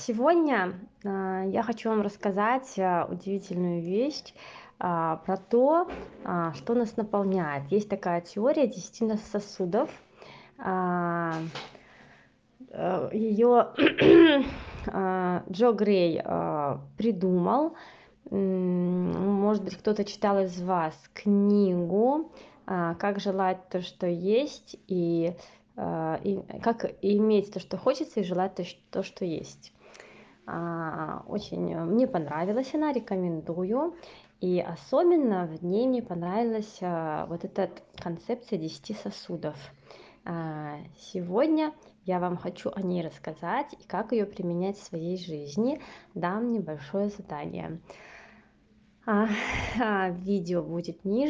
Сегодня а, я хочу вам рассказать а, удивительную вещь а, про то, что нас наполняет. Есть такая теория 10 сосудов. Ее Джо Грей придумал. Может быть, кто-то читал из вас книгу «Как желать то, что есть» и и как иметь то, что хочется, и желать то, что есть. А, очень мне понравилась она, рекомендую. И особенно в ней мне понравилась а, вот эта концепция 10 сосудов. А, сегодня я вам хочу о ней рассказать и как ее применять в своей жизни. Дам небольшое задание. Видео будет ниже.